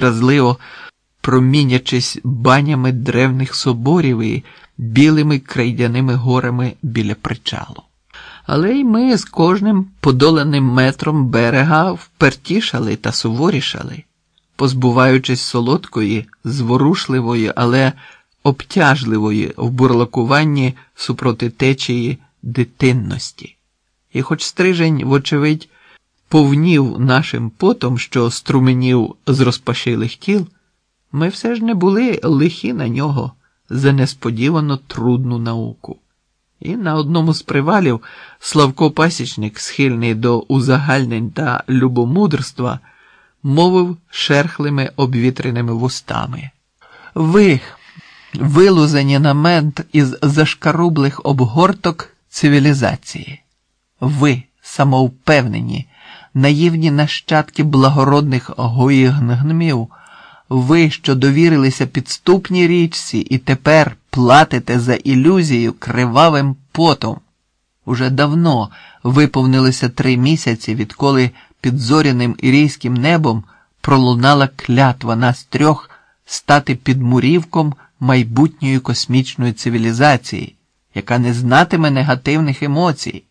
разливо промінячись банями древних соборів і білими крейдяними горами біля причалу. Але й ми з кожним подоланим метром берега впертішали та суворішали, позбуваючись солодкої, зворушливої, але обтяжливої в бурлакуванні супроти течії дитинності. І хоч стрижень, вочевидь, повнів нашим потом, що струменів з розпашилих тіл, ми все ж не були лихі на нього за несподівано трудну науку. І на одному з привалів Славко Пасічник, схильний до узагальнень та любомудрства, мовив шерхлими обвітреними вустами. Ви, вилузані на мент із зашкарублих обгорток цивілізації, ви, самовпевнені, наївні нащадки благородних гоїгнгмів, ви, що довірилися підступній річці і тепер платите за ілюзію кривавим потом. Уже давно виповнилися три місяці, відколи під зоряним ірійським небом пролунала клятва нас трьох стати підмурівком майбутньої космічної цивілізації, яка не знатиме негативних емоцій.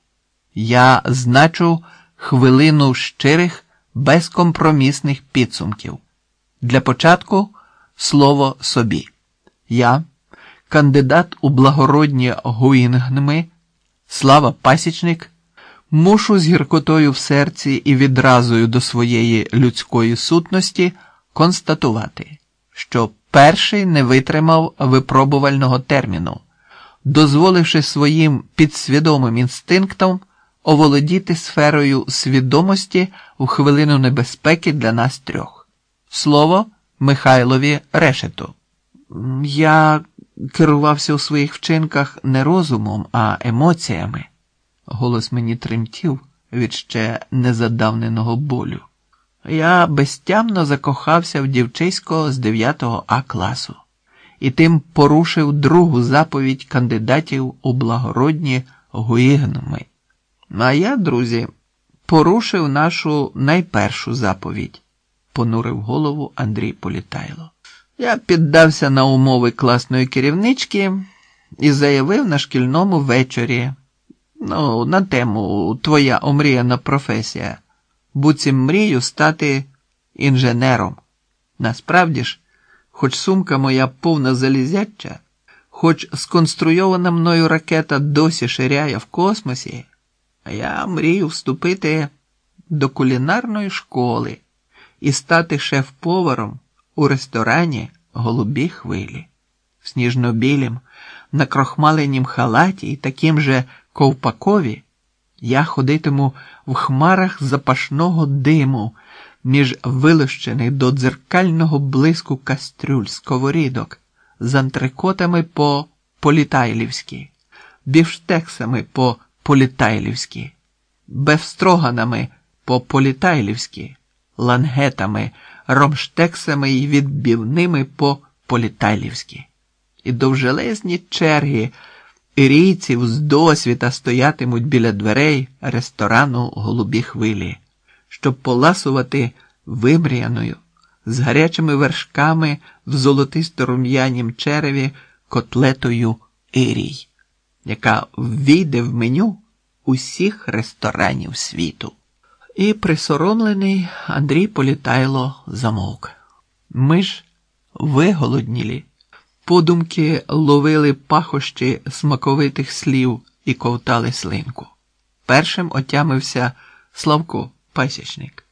Я значу хвилину щирих, безкомпромісних підсумків. Для початку слово собі. Я, кандидат у благородні гуїнгнми, слава пасічник, мушу з гіркотою в серці і відразою до своєї людської сутності констатувати, що перший не витримав випробувального терміну, дозволивши своїм підсвідомим інстинктам оволодіти сферою свідомості в хвилину небезпеки для нас трьох. Слово Михайлові Решету. Я керувався у своїх вчинках не розумом, а емоціями. Голос мені тремтів від ще незадавненого болю. Я безтямно закохався в дівчисько з 9 А класу і тим порушив другу заповідь кандидатів у благородні гуїгнуми. А я, друзі, порушив нашу найпершу заповідь, понурив голову Андрій Політайло. Я піддався на умови класної керівнички і заявив на шкільному вечорі, ну, на тему Твоя омріяна професія, буцім мрію стати інженером. Насправді ж, хоч сумка моя повна залізяча, хоч сконструйована мною ракета досі ширяє в космосі, я мрію вступити до кулінарної школи і стати шеф-поваром у ресторані голубі хвилі, в сніжно-білім, накрохмаленім халаті і таким же ковпакові я ходитиму в хмарах запашного диму між вилощених до дзеркального блиску кастрюль сковорідок з антрикотами по політайлівськи, бівштексами по політайлівськи, бефстроганами по політайлівськи, лангетами, ромштексами і відбівними по політайлівськи. І довжелезні черги ірійців з досвіта стоятимуть біля дверей ресторану голубі хвилі, щоб поласувати вимріяною, з гарячими вершками в золотисто рум'янім череві котлетою ірій, яка ввійде в меню усіх ресторанів світу. І присоромлений Андрій Політайло замовк. Ми ж виголоднілі, подумки ловили пахощі смаковитих слів і ковтали слинку. Першим отямився Славко Пасічник.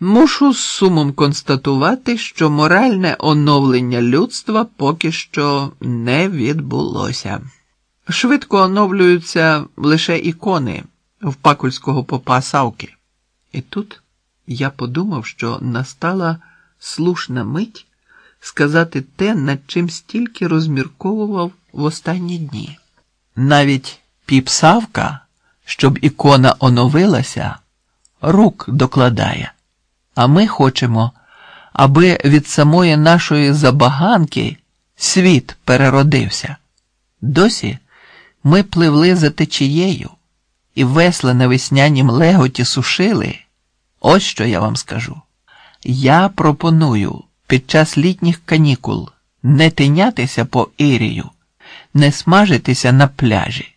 Мушу з сумом констатувати, що моральне оновлення людства поки що не відбулося. Швидко оновлюються лише ікони в пакульського попа Савки. І тут я подумав, що настала слушна мить сказати те, над чим стільки розмірковував в останні дні. Навіть піп Савка, щоб ікона оновилася, рук докладає. А ми хочемо, аби від самої нашої забаганки світ переродився. Досі ми пливли за течією і весла на веснянім леготі сушили. Ось що я вам скажу. Я пропоную під час літніх канікул не тинятися по Ірію, не смажитися на пляжі.